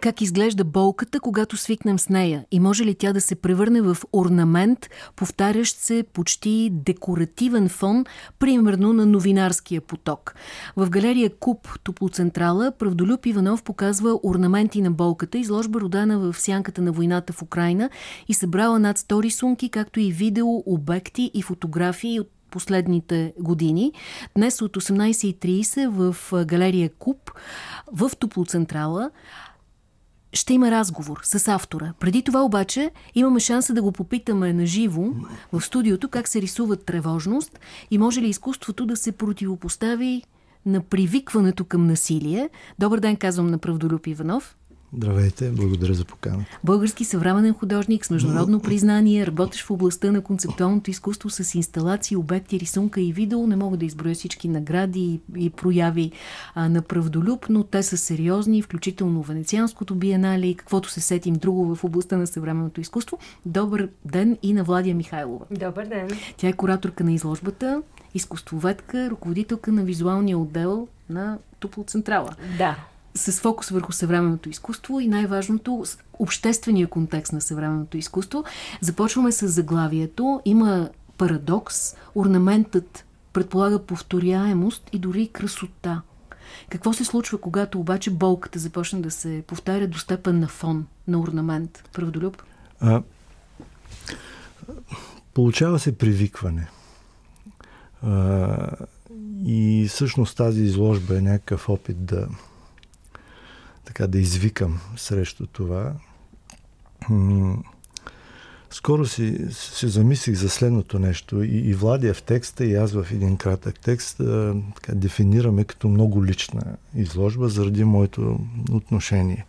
Как изглежда болката, когато свикнем с нея? И може ли тя да се превърне в орнамент, повтарящ се почти декоративен фон, примерно на новинарския поток? В галерия Куб Топлоцентрала Правдолюб Иванов показва орнаменти на болката, изложба родена в сянката на войната в Украина и събрала над 100 рисунки, както и видео, обекти и фотографии от последните години. Днес от 18.30 в галерия Куб в Топлоцентрала ще има разговор с автора. Преди това обаче имаме шанса да го попитаме на живо в студиото как се рисува тревожност и може ли изкуството да се противопостави на привикването към насилие. Добър ден, казвам на Правдолюб Иванов. Здравейте, благодаря за покана. Български съвременен художник с международно признание, работиш в областта на концептуалното изкуство с инсталации, обекти, рисунка и видео. Не мога да изброя всички награди и прояви а, на правдолюб, но те са сериозни, включително Венецианското биенале и каквото се сетим друго в областта на съвременното изкуство. Добър ден и на Владия Михайлова. Добър ден. Тя е кураторка на изложбата, изкуствоведка, ръководителка на визуалния отдел на Туплоцентрала. Да с фокус върху съвременното изкуство и най-важното обществения контекст на съвременното изкуство. Започваме с заглавието. Има парадокс. Орнаментът предполага повторяемост и дори красота. Какво се случва, когато обаче болката започне да се повтаря до степен на фон, на орнамент? Правдолюб? А, получава се привикване. А, и всъщност тази изложба е някакъв опит да така да извикам срещу това. Скоро си се замислих за следното нещо. И, и Владия в текста, и аз в един кратък текст а, така, дефинираме като много лична изложба заради моето отношение.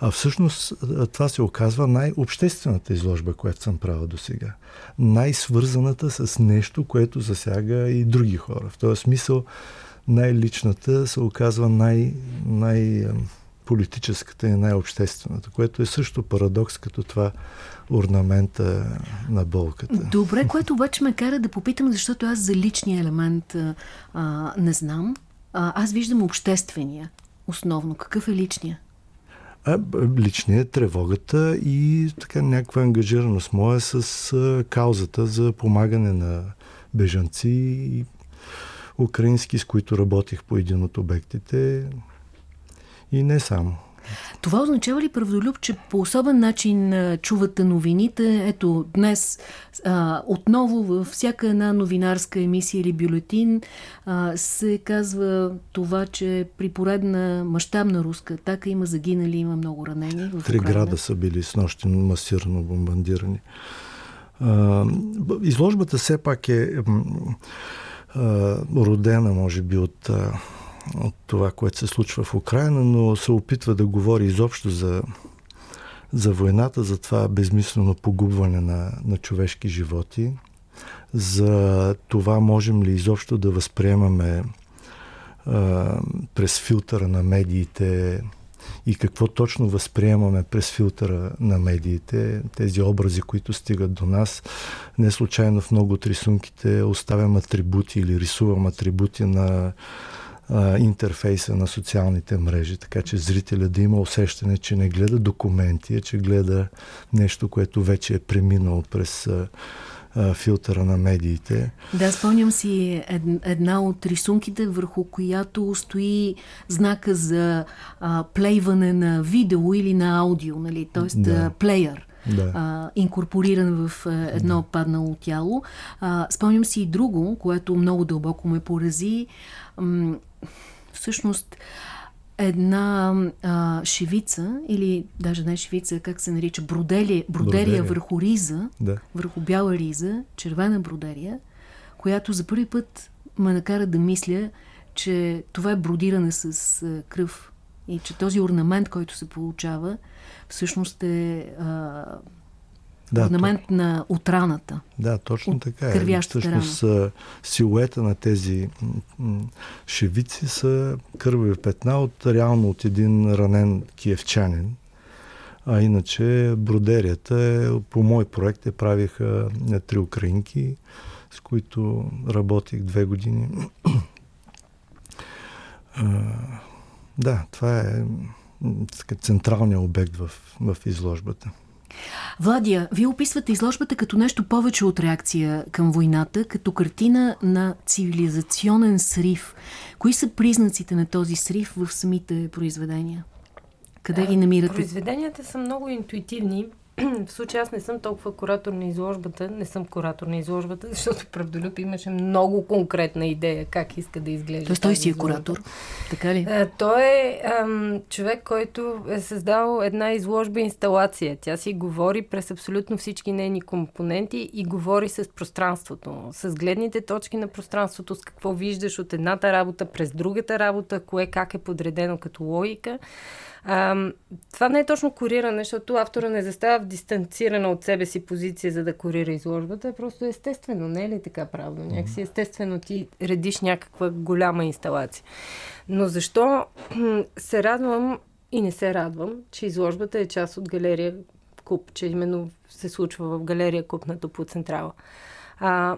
А всъщност това се оказва най-обществената изложба, която съм правил до сега. Най-свързаната с нещо, което засяга и други хора. В този смисъл най-личната се оказва най-, най- политическата и най-обществената, което е също парадокс като това орнамента на болката. Добре, което обаче ме кара да попитам, защото аз за личния елемент а, не знам. А, аз виждам обществения основно. Какъв е личния? А, личният е тревогата и така някаква ангажираност моя с а, каузата за помагане на бежанци и украински, с които работих по един от обектите. И не само. Това означава ли, Правдолюб, че по особен начин чувате новините? Ето, днес а, отново във всяка една новинарска емисия или бюлетин а, се казва това, че при поредна мащабна руска атака има загинали, има много ранени. В Три града са били с нощи масирано бомбандирани. А, изложбата все пак е а, родена, може би, от... А, от това, което се случва в Украина, но се опитва да говори изобщо за, за войната, за това безмислено погубване на, на човешки животи, за това можем ли изобщо да възприемаме а, през филтъра на медиите и какво точно възприемаме през филтъра на медиите, тези образи, които стигат до нас. Не случайно в много от рисунките оставям атрибути или рисувам атрибути на а, интерфейса на социалните мрежи, така че зрителя да има усещане, че не гледа документи, а че гледа нещо, което вече е преминало през а, а, филтъра на медиите. Да, спомням си една от рисунките, върху която стои знака за а, плейване на видео или на аудио, нали? т.е. Да. плеер да. а, инкорпориран в едно да. паднало тяло. А, спомням си и друго, което много дълбоко ме порази. М всъщност една а, шивица, или даже не шивица, как се нарича, бродерия, бродерия, бродерия. върху риза, да. върху бяла риза, червена бродерия, която за първи път ме накара да мисля, че това е бродиране с а, кръв и че този орнамент, който се получава, всъщност е а, да, орнамент то... на отраната. Да, точно от така е. Всъщност рана. силуета на тези шевици са кървави петна от реално от един ранен киевчанин. А иначе бродерията е, по мой проект е правиха три украинки, с които работих две години. да, това е централният обект в, в изложбата. Владия, вие описвате изложбата като нещо повече от реакция към войната, като картина на цивилизационен срив. Кои са признаците на този срив в самите произведения? Къде ги намирате? Произведенията са много интуитивни. в случая аз не съм толкова куратор на изложбата, не съм куратор на изложбата, защото Правдолюб имаше много конкретна идея как иска да изглежда. Тоест той си е куратор, така ли? А, той е ам, човек, който е създал една изложба инсталация. Тя си говори през абсолютно всички нейни компоненти и говори с пространството, с гледните точки на пространството, с какво виждаш от едната работа през другата работа, кое как е подредено като логика. А, това не е точно кориране, защото автора не застава в дистанцирана от себе си позиция, за да корира изложбата. Е просто естествено, не е ли така правилно? Някакси естествено ти редиш някаква голяма инсталация. Но защо се радвам и не се радвам, че изложбата е част от галерия Куп, че именно се случва в галерия Куп на Топо Централа. А,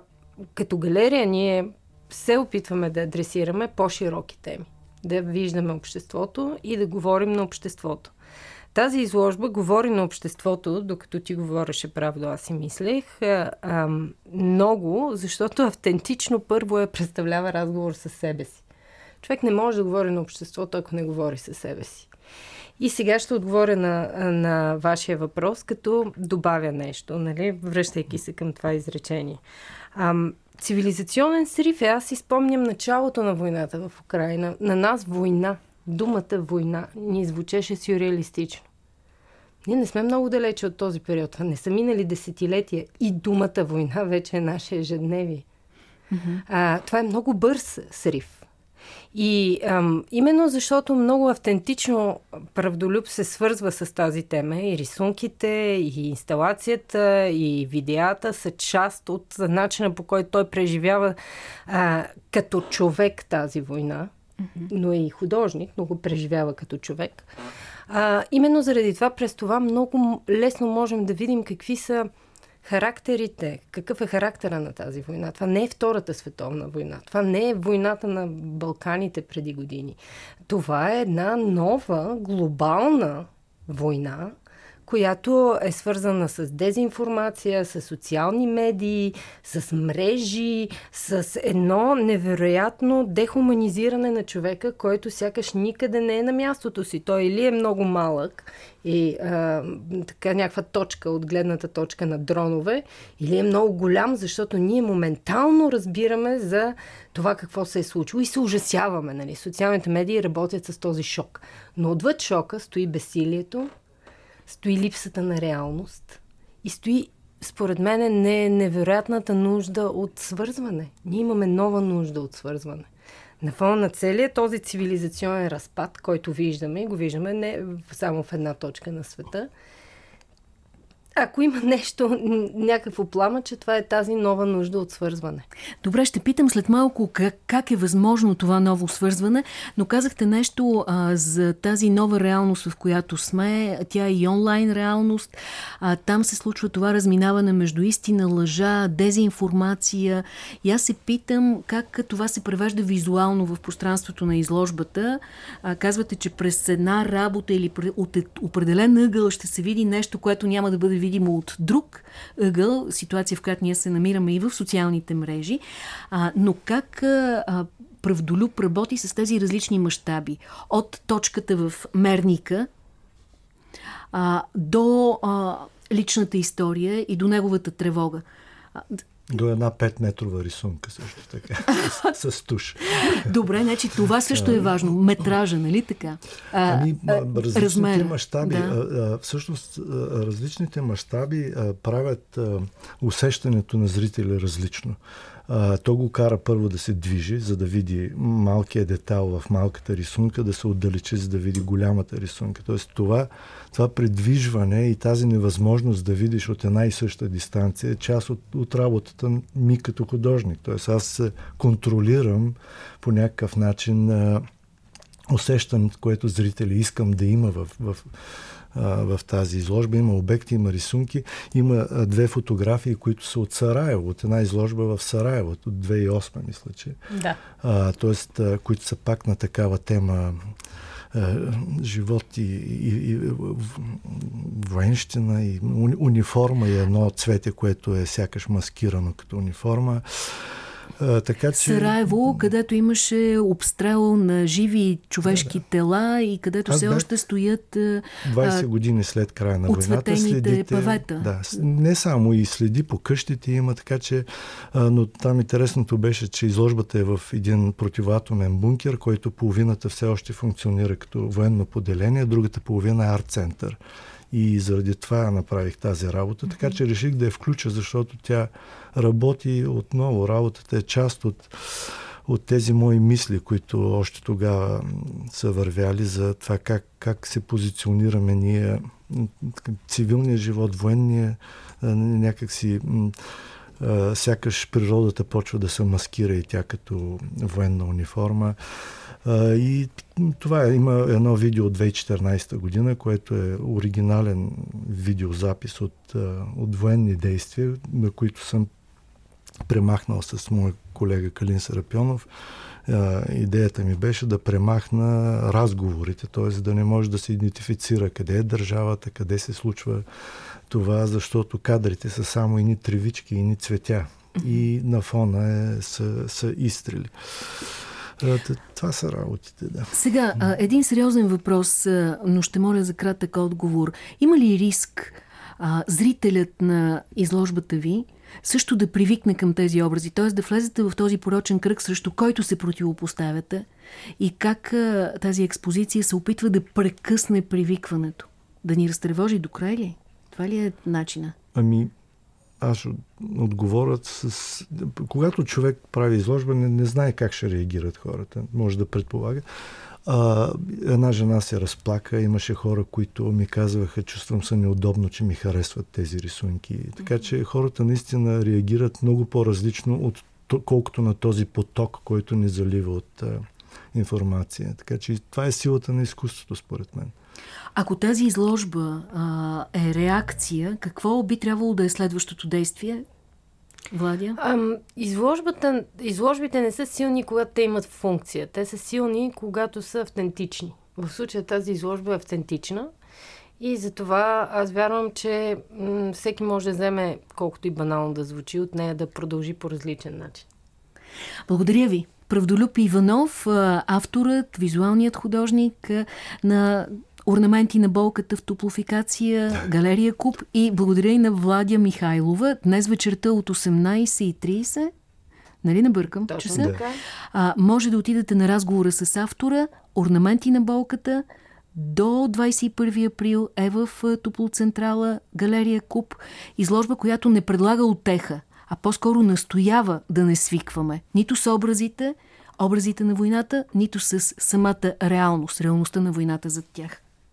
като галерия ние се опитваме да адресираме по-широки теми да виждаме обществото и да говорим на обществото. Тази изложба говори на обществото, докато ти говореше правда, аз си мислех, много, защото автентично първо е представлява разговор с себе си. Човек не може да говори на обществото, ако не говори със себе си. И сега ще отговоря на, на вашия въпрос, като добавя нещо, нали, връщайки се към това изречение. Ам, Цивилизационен срив е, аз си спомням началото на войната в Украина. На нас война, думата война, ни звучеше сюрреалистично. Ние не сме много далече от този период. Не са минали десетилетия и думата война вече е наше ежедневие. Mm-hmm. А, това е много бърз срив. И ам, именно защото много автентично правдолюб се свързва с тази тема и рисунките, и инсталацията, и видеята са част от начина по който той преживява а, като човек тази война, но е и художник, но го преживява като човек. А, именно заради това, през това много лесно можем да видим какви са характерите, какъв е характера на тази война. Това не е Втората световна война. Това не е войната на Балканите преди години. Това е една нова, глобална война, която е свързана с дезинформация, с социални медии, с мрежи, с едно невероятно дехуманизиране на човека, който сякаш никъде не е на мястото си. Той или е много малък и а, така някаква точка от гледната точка на дронове, или е много голям, защото ние моментално разбираме за това какво се е случило и се ужасяваме. Нали? Социалните медии работят с този шок. Но отвъд шока стои безсилието, стои липсата на реалност и стои, според мен, не невероятната нужда от свързване. Ние имаме нова нужда от свързване. На фона на целия този цивилизационен разпад, който виждаме, го виждаме не само в една точка на света, ако има нещо, някакво пламъче, това е тази нова нужда от свързване. Добре, ще питам след малко как, как е възможно това ново свързване, но казахте нещо а, за тази нова реалност, в която сме. Тя е и онлайн реалност. А, там се случва това разминаване между истина, лъжа, дезинформация. И аз се питам как това се превежда визуално в пространството на изложбата. А, казвате, че през една работа или от определен ъгъл ще се види нещо, което няма да бъде видимо от друг ъгъл, ситуация в която ние се намираме и в социалните мрежи, а, но как а, Правдолюб работи с тези различни мащаби. От точката в мерника а, до а, личната история и до неговата тревога. До една 5-метрова рисунка също така, с, с туш. Добре, значи това също е важно. Метража, нали така? А, ами, различните мащаби, да. всъщност различните мащаби правят усещането на зрителя различно то го кара първо да се движи, за да види малкият детал в малката рисунка, да се отдалечи, за да види голямата рисунка. Тоест това, това предвижване и тази невъзможност да видиш от една и съща дистанция е част от, от работата ми като художник. Тоест аз контролирам по някакъв начин усещането, което зрители искам да има в, в в тази изложба. Има обекти, има рисунки. Има две фотографии, които са от Сараево, от една изложба в Сараево, от 2008, мисля, че. Да. А, тоест, които са пак на такава тема живот и, и, и военщина и униформа и едно цвете, което е сякаш маскирано като униформа. А, така, че... Сараево, където имаше обстрел на живи човешки да, да. тела и където Аз все още стоят 20 години след края на войната следите, павета. Да, не само и следи по къщите има, така че а, но там интересното беше, че изложбата е в един противоатомен бункер, който половината все още функционира като военно поделение, другата половина е арт-център. И заради това направих тази работа. Така че реших да я включа, защото тя работи отново. Работата е част от, от тези мои мисли, които още тогава са вървяли за това как, как се позиционираме ние, цивилния живот, военния, някакси сякаш природата почва да се маскира и тя като военна униформа. И това е, има едно видео от 2014 година, което е оригинален видеозапис от, от военни действия, на които съм премахнал с моя колега Калин Сарапионов. Идеята ми беше да премахна разговорите, т.е. да не може да се идентифицира къде е държавата, къде се случва това, защото кадрите са само ини тревички, ини цветя. И на фона е, са, са изстрели. Това са работите, да. Сега, един сериозен въпрос, но ще моля за кратък отговор. Има ли риск а, зрителят на изложбата ви също да привикне към тези образи, т.е. да влезете в този порочен кръг, срещу който се противопоставяте и как а, тази експозиция се опитва да прекъсне привикването? Да ни разтревожи до край ли? Това ли е начина? Ами, аз отговорят с... Когато човек прави изложба, не, не знае как ще реагират хората. Може да предполага. А, една жена се разплака. Имаше хора, които ми казваха, чувствам се неудобно, че ми харесват тези рисунки. Така че хората наистина реагират много по-различно, от, колкото на този поток, който ни залива от а, информация. Така че това е силата на изкуството, според мен. Ако тази изложба а, е реакция, какво би трябвало да е следващото действие? Владя? Ам, изложбата, изложбите не са силни, когато те имат функция. Те са силни, когато са автентични. В случая тази изложба е автентична и затова аз вярвам, че всеки може да вземе, колкото и банално да звучи, от нея да продължи по различен начин. Благодаря ви. Правдолюб Иванов, авторът, визуалният художник на орнаменти на болката в топлофикация, галерия Куб и благодаря и на Владя Михайлова. Днес вечерта от 18.30 Нали не бъркам? Точно часа? Да. А, може да отидете на разговора с автора Орнаменти на болката до 21 април е в Топлоцентрала Галерия Куб. Изложба, която не предлага отеха, а по-скоро настоява да не свикваме. Нито с образите, образите на войната, нито с самата реалност, реалността на войната зад тях.